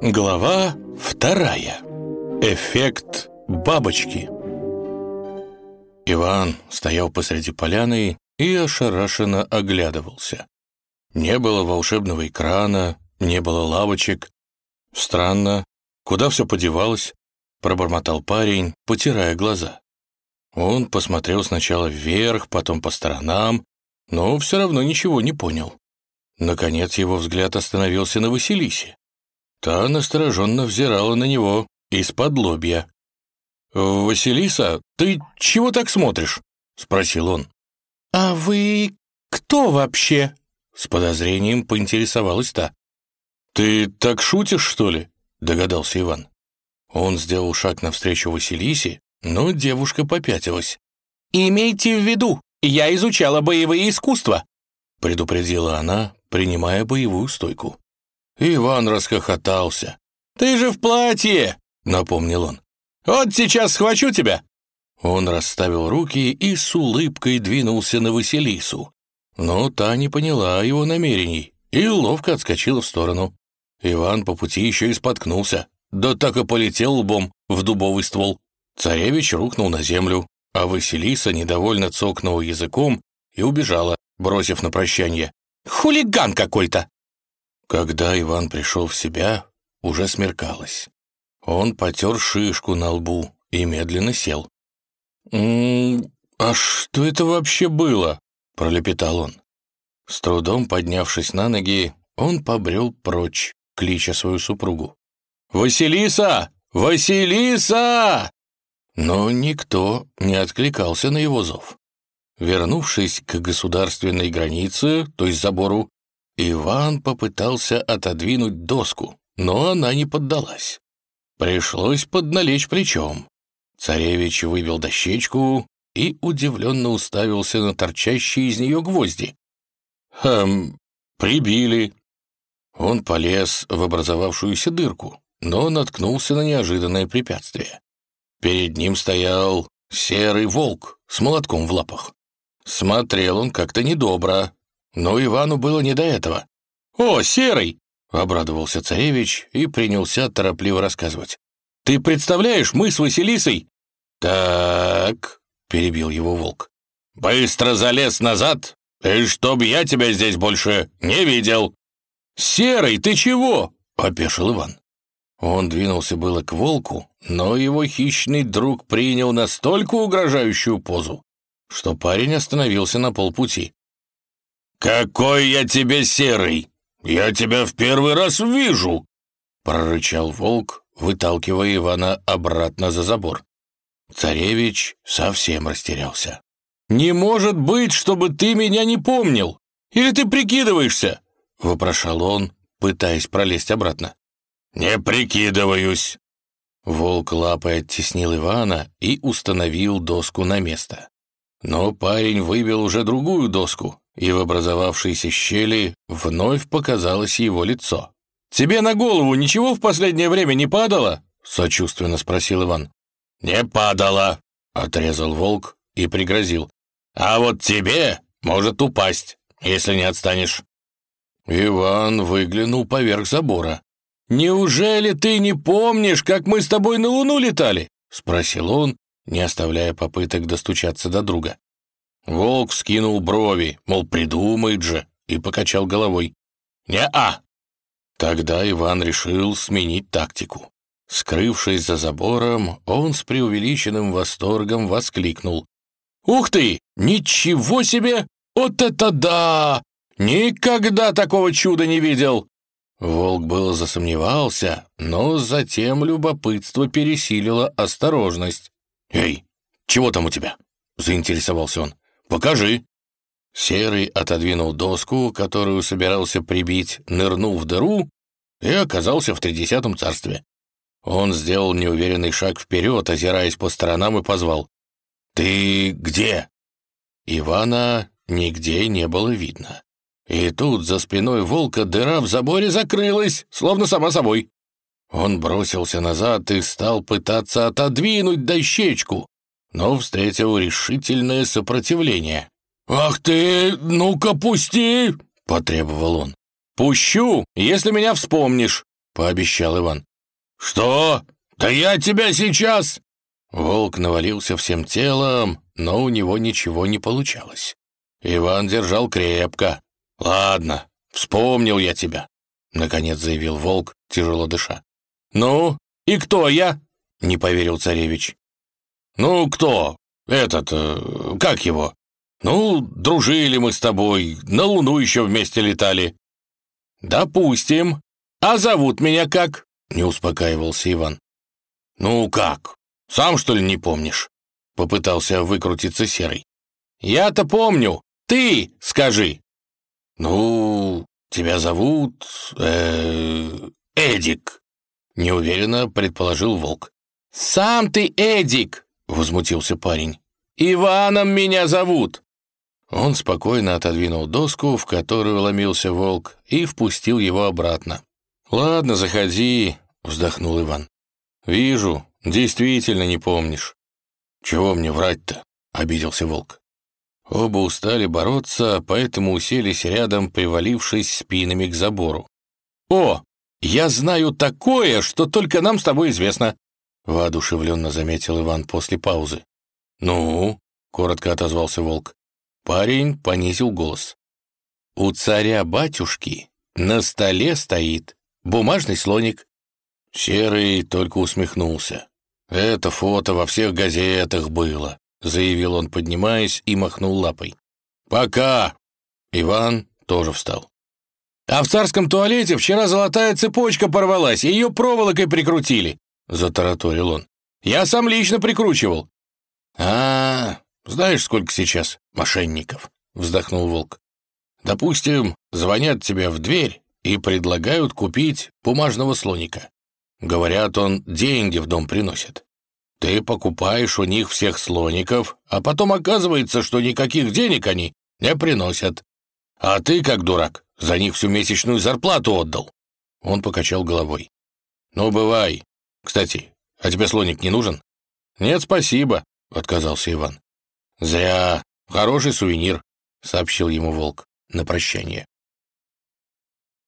Глава вторая. Эффект бабочки. Иван стоял посреди поляны и ошарашенно оглядывался. Не было волшебного экрана, не было лавочек. Странно, куда все подевалось? Пробормотал парень, потирая глаза. Он посмотрел сначала вверх, потом по сторонам, но все равно ничего не понял. Наконец его взгляд остановился на Василисе. Та настороженно взирала на него из-под лобья. «Василиса, ты чего так смотришь?» — спросил он. «А вы кто вообще?» — с подозрением поинтересовалась та. «Ты так шутишь, что ли?» — догадался Иван. Он сделал шаг навстречу Василисе, но девушка попятилась. «Имейте в виду, я изучала боевые искусства», — предупредила она, принимая боевую стойку. Иван расхохотался. «Ты же в платье!» — напомнил он. «Вот сейчас схвачу тебя!» Он расставил руки и с улыбкой двинулся на Василису. Но та не поняла его намерений и ловко отскочила в сторону. Иван по пути еще и споткнулся, да так и полетел лбом в дубовый ствол. Царевич рухнул на землю, а Василиса недовольно цокнула языком и убежала, бросив на прощание. «Хулиган какой-то!» Когда Иван пришел в себя, уже смеркалось. Он потер шишку на лбу и медленно сел. «М «М-м, -м, «А что это вообще было?» — пролепетал он. С трудом поднявшись на ноги, он побрел прочь, клича свою супругу. «Василиса! Василиса!» Но никто не откликался на его зов. Вернувшись к государственной границе, то есть забору, Иван попытался отодвинуть доску, но она не поддалась. Пришлось подналечь плечом. Царевич вывел дощечку и удивленно уставился на торчащие из нее гвозди. «Хм, прибили». Он полез в образовавшуюся дырку, но наткнулся на неожиданное препятствие. Перед ним стоял серый волк с молотком в лапах. Смотрел он как-то недобро, но Ивану было не до этого. «О, Серый!» — обрадовался царевич и принялся торопливо рассказывать. «Ты представляешь, мы с Василисой...» «Так...» — перебил его волк. «Быстро залез назад, и чтоб я тебя здесь больше не видел!» «Серый, ты чего?» — опешил Иван. Он двинулся было к волку, но его хищный друг принял настолько угрожающую позу, что парень остановился на полпути. «Какой я тебе серый! Я тебя в первый раз вижу!» прорычал волк, выталкивая Ивана обратно за забор. Царевич совсем растерялся. «Не может быть, чтобы ты меня не помнил! Или ты прикидываешься?» — вопрошал он, пытаясь пролезть обратно. «Не прикидываюсь!» Волк лапой оттеснил Ивана и установил доску на место. Но парень выбил уже другую доску, и в образовавшейся щели вновь показалось его лицо. «Тебе на голову ничего в последнее время не падало?» — сочувственно спросил Иван. «Не падало», — отрезал волк и пригрозил. «А вот тебе может упасть, если не отстанешь». Иван выглянул поверх забора. «Неужели ты не помнишь, как мы с тобой на Луну летали?» — спросил он, не оставляя попыток достучаться до друга. Волк скинул брови, мол, придумает же, и покачал головой. «Не-а!» Тогда Иван решил сменить тактику. Скрывшись за забором, он с преувеличенным восторгом воскликнул. «Ух ты! Ничего себе! Вот это да! Никогда такого чуда не видел!» Волк было засомневался, но затем любопытство пересилило осторожность. «Эй, чего там у тебя?» — заинтересовался он. «Покажи». Серый отодвинул доску, которую собирался прибить, нырнул в дыру и оказался в тридесятом царстве. Он сделал неуверенный шаг вперед, озираясь по сторонам, и позвал. «Ты где?» Ивана нигде не было видно. И тут за спиной волка дыра в заборе закрылась, словно сама собой. Он бросился назад и стал пытаться отодвинуть дощечку, но встретил решительное сопротивление. «Ах ты, ну-ка пусти!» — потребовал он. «Пущу, если меня вспомнишь», — пообещал Иван. «Что? Да я тебя сейчас!» Волк навалился всем телом, но у него ничего не получалось. Иван держал крепко. «Ладно, вспомнил я тебя», — наконец заявил волк, тяжело дыша. «Ну, и кто я?» — не поверил царевич. «Ну, кто? Этот, э, как его? Ну, дружили мы с тобой, на Луну еще вместе летали». «Допустим. А зовут меня как?» — не успокаивался Иван. «Ну как? Сам, что ли, не помнишь?» — попытался выкрутиться Серый. «Я-то помню. Ты скажи». «Ну, тебя зовут... Э, Эдик», — неуверенно предположил Волк. «Сам ты Эдик!» — возмутился парень. «Иваном меня зовут!» Он спокойно отодвинул доску, в которую ломился волк, и впустил его обратно. «Ладно, заходи», — вздохнул Иван. «Вижу, действительно не помнишь». «Чего мне врать-то?» — обиделся волк. Оба устали бороться, поэтому уселись рядом, привалившись спинами к забору. «О, я знаю такое, что только нам с тобой известно», — воодушевленно заметил Иван после паузы. «Ну?» — коротко отозвался волк. Парень понизил голос. «У царя-батюшки на столе стоит бумажный слоник». Серый только усмехнулся. «Это фото во всех газетах было», — заявил он, поднимаясь и махнул лапой. «Пока!» Иван тоже встал. «А в царском туалете вчера золотая цепочка порвалась, ее проволокой прикрутили», — затараторил он. «Я сам лично прикручивал». «А, знаешь, сколько сейчас мошенников?» — вздохнул Волк. «Допустим, звонят тебе в дверь и предлагают купить бумажного слоника. Говорят, он деньги в дом приносит. Ты покупаешь у них всех слоников, а потом оказывается, что никаких денег они не приносят. А ты, как дурак, за них всю месячную зарплату отдал. Он покачал головой. Ну, бывай. Кстати, а тебе слоник не нужен? Нет, спасибо, отказался Иван. Зря. Хороший сувенир, сообщил ему волк на прощание.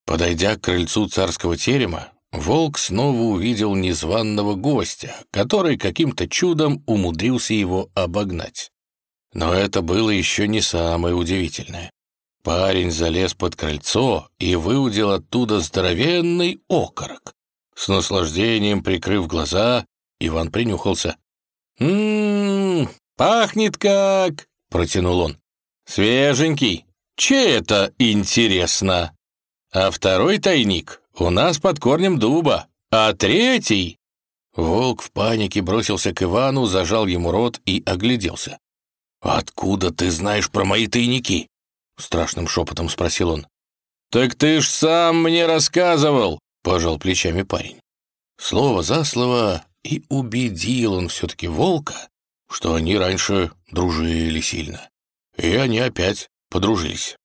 Подойдя к крыльцу царского терема, Волк снова увидел незваного гостя, который каким-то чудом умудрился его обогнать. Но это было еще не самое удивительное. Парень залез под крыльцо и выудил оттуда здоровенный окорок. С наслаждением прикрыв глаза, Иван принюхался. «М-м-м, пахнет как!» — протянул он. «Свеженький. Че это интересно?» А второй тайник у нас под корнем дуба, а третий...» Волк в панике бросился к Ивану, зажал ему рот и огляделся. «Откуда ты знаешь про мои тайники?» — страшным шепотом спросил он. «Так ты ж сам мне рассказывал!» — пожал плечами парень. Слово за слово, и убедил он все-таки волка, что они раньше дружили сильно. И они опять подружились.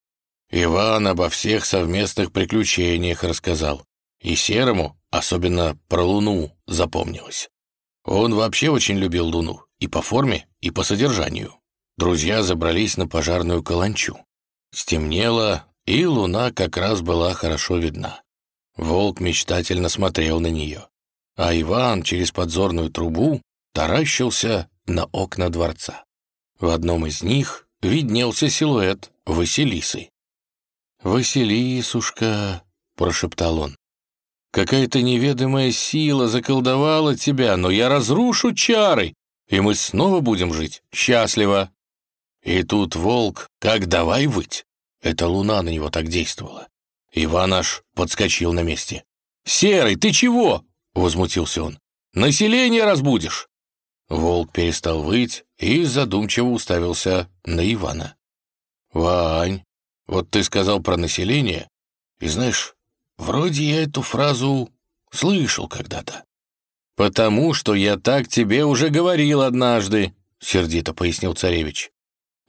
Иван обо всех совместных приключениях рассказал. И Серому, особенно про Луну, запомнилось. Он вообще очень любил Луну, и по форме, и по содержанию. Друзья забрались на пожарную каланчу. Стемнело, и Луна как раз была хорошо видна. Волк мечтательно смотрел на нее, а Иван через подзорную трубу таращился на окна дворца. В одном из них виднелся силуэт Василисы. «Василисушка», — прошептал он, — «какая-то неведомая сила заколдовала тебя, но я разрушу чары, и мы снова будем жить счастливо». И тут волк, как давай выть. Эта луна на него так действовала. Иван аж подскочил на месте. «Серый, ты чего?» — возмутился он. «Население разбудишь!» Волк перестал выть и задумчиво уставился на Ивана. «Вань, вот ты сказал про население, и знаешь, вроде я эту фразу слышал когда-то. «Потому что я так тебе уже говорил однажды», — сердито пояснил царевич.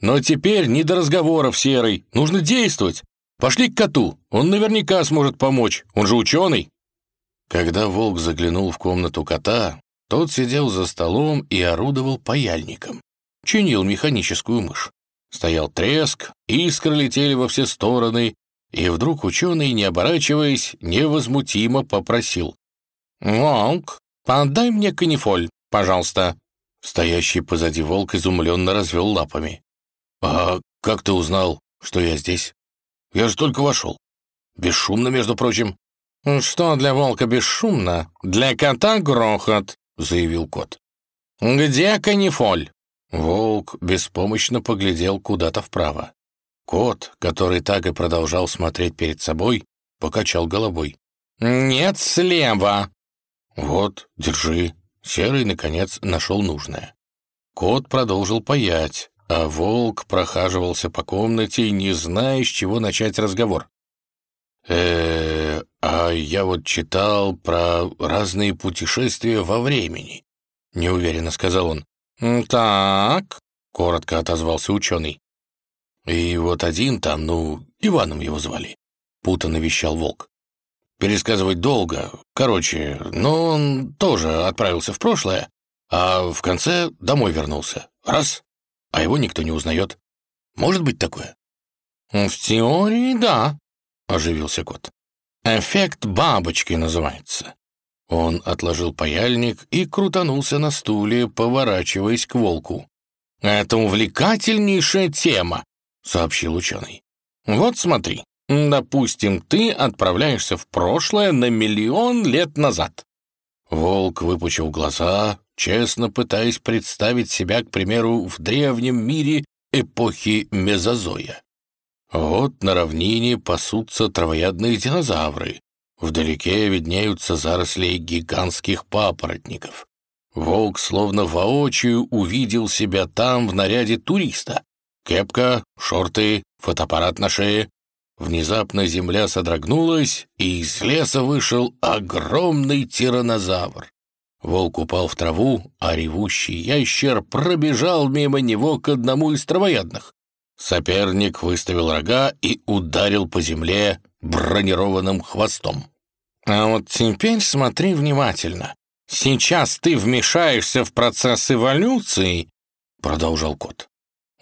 «Но теперь не до разговоров, Серый, нужно действовать. Пошли к коту, он наверняка сможет помочь, он же ученый». Когда волк заглянул в комнату кота, тот сидел за столом и орудовал паяльником, чинил механическую мышь. Стоял треск, искры летели во все стороны, и вдруг ученый, не оборачиваясь, невозмутимо попросил. «Волк, подай мне канифоль, пожалуйста». Стоящий позади волк изумленно развел лапами. «А как ты узнал, что я здесь? Я же только вошел. Бесшумно, между прочим». «Что для волка бесшумно, для кота грохот», — заявил кот. «Где канифоль?» Волк беспомощно поглядел куда-то вправо. Кот, который так и продолжал смотреть перед собой, покачал головой. «Нет, слева!» «Вот, держи». Серый, наконец, нашел нужное. Кот продолжил паять, а волк прохаживался по комнате, не зная, с чего начать разговор. э а я вот читал про разные путешествия во времени», — неуверенно сказал он. «Так», — коротко отозвался ученый. «И вот один там, ну, Иваном его звали», — путанно вещал волк. «Пересказывать долго, короче, но он тоже отправился в прошлое, а в конце домой вернулся. Раз, а его никто не узнает. Может быть такое?» «В теории, да», — оживился кот. «Эффект бабочки называется». Он отложил паяльник и крутанулся на стуле, поворачиваясь к волку. «Это увлекательнейшая тема», — сообщил ученый. «Вот смотри, допустим, ты отправляешься в прошлое на миллион лет назад». Волк выпучил глаза, честно пытаясь представить себя, к примеру, в древнем мире эпохи Мезозоя. Вот на равнине пасутся травоядные динозавры, Вдалеке виднеются заросли гигантских папоротников. Волк словно воочию увидел себя там в наряде туриста. Кепка, шорты, фотоаппарат на шее. Внезапно земля содрогнулась, и из леса вышел огромный тиранозавр. Волк упал в траву, а ревущий ящер пробежал мимо него к одному из травоядных. Соперник выставил рога и ударил по земле бронированным хвостом. «А вот теперь смотри внимательно. Сейчас ты вмешаешься в процесс эволюции», — продолжал кот.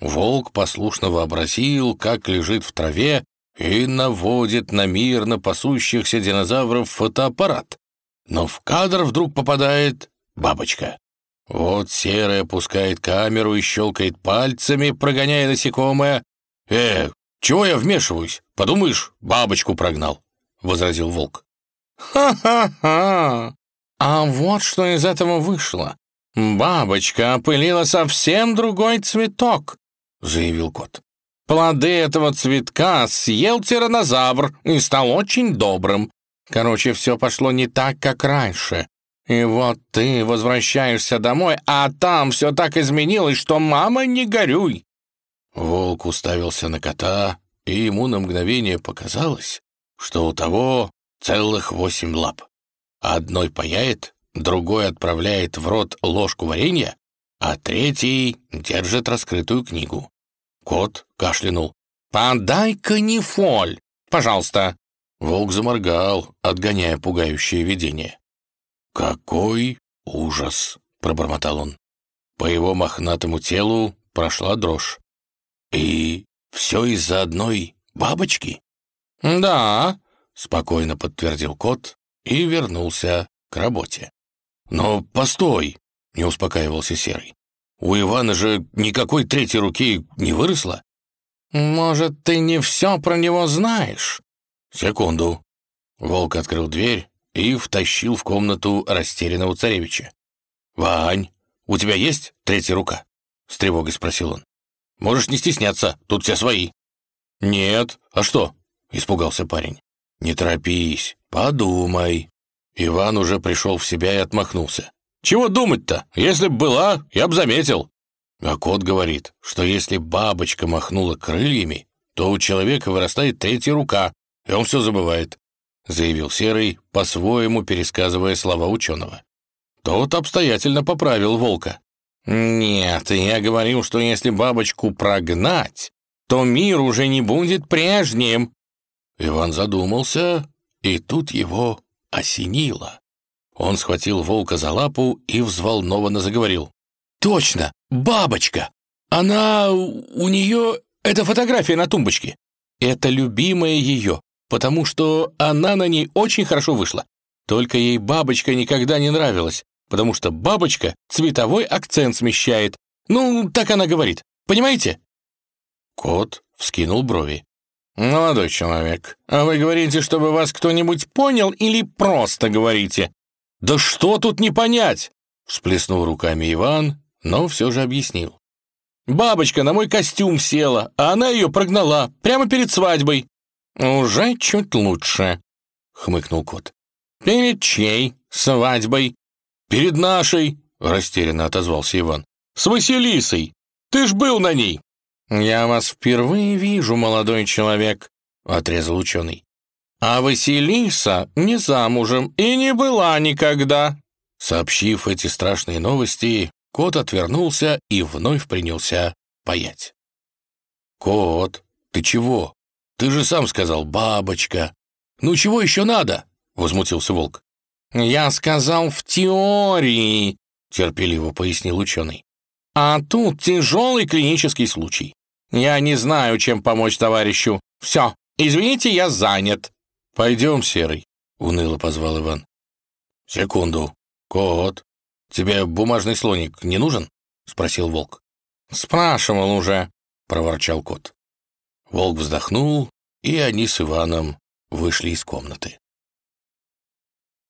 Волк послушно вообразил, как лежит в траве и наводит на мирно пасущихся динозавров фотоаппарат. Но в кадр вдруг попадает бабочка. Вот серая опускает камеру и щелкает пальцами, прогоняя насекомое. «Э, чего я вмешиваюсь? Подумаешь, бабочку прогнал», — возразил волк. «Ха-ха-ха! А вот что из этого вышло. Бабочка опылила совсем другой цветок», — заявил кот. «Плоды этого цветка съел тиранозавр и стал очень добрым. Короче, все пошло не так, как раньше. И вот ты возвращаешься домой, а там все так изменилось, что мама не горюй. Волк уставился на кота, и ему на мгновение показалось, что у того целых восемь лап. Одной паяет, другой отправляет в рот ложку варенья, а третий держит раскрытую книгу. Кот кашлянул. «Подай-ка не фоль, пожалуйста!» Волк заморгал, отгоняя пугающее видение. «Какой ужас!» — пробормотал он. По его мохнатому телу прошла дрожь. «И все из-за одной бабочки?» «Да», — спокойно подтвердил кот и вернулся к работе. «Но постой!» — не успокаивался Серый. «У Ивана же никакой третьей руки не выросло?» «Может, ты не все про него знаешь?» «Секунду». Волк открыл дверь и втащил в комнату растерянного царевича. «Вань, у тебя есть третья рука?» — с тревогой спросил он. «Можешь не стесняться, тут все свои». «Нет, а что?» — испугался парень. «Не торопись, подумай». Иван уже пришел в себя и отмахнулся. «Чего думать-то? Если б была, я б заметил». А кот говорит, что если бабочка махнула крыльями, то у человека вырастает третья рука, и он все забывает. — заявил Серый, по-своему пересказывая слова ученого. Тот обстоятельно поправил волка. «Нет, я говорил, что если бабочку прогнать, то мир уже не будет прежним». Иван задумался, и тут его осенило. Он схватил волка за лапу и взволнованно заговорил. «Точно, бабочка! Она... у нее... Это фотография на тумбочке. Это любимая ее, потому что она на ней очень хорошо вышла. Только ей бабочка никогда не нравилась, потому что бабочка цветовой акцент смещает. Ну, так она говорит. Понимаете?» Кот вскинул брови. «Молодой человек, а вы говорите, чтобы вас кто-нибудь понял или просто говорите?» «Да что тут не понять?» Всплеснул руками Иван, но все же объяснил. «Бабочка на мой костюм села, а она ее прогнала прямо перед свадьбой». «Уже чуть лучше», — хмыкнул кот. «Перед чьей свадьбой?» «Перед нашей», — растерянно отозвался Иван. «С Василисой! Ты ж был на ней!» «Я вас впервые вижу, молодой человек», — отрезал ученый. «А Василиса не замужем и не была никогда». Сообщив эти страшные новости, кот отвернулся и вновь принялся паять. «Кот, ты чего? Ты же сам сказал «бабочка». Ну чего еще надо?» — возмутился волк. «Я сказал в теории», — терпеливо пояснил ученый. «А тут тяжелый клинический случай. Я не знаю, чем помочь товарищу. Все, извините, я занят». «Пойдем, Серый», — уныло позвал Иван. «Секунду. Кот, тебе бумажный слоник не нужен?» — спросил волк. «Спрашивал уже», — проворчал кот. Волк вздохнул, и они с Иваном вышли из комнаты.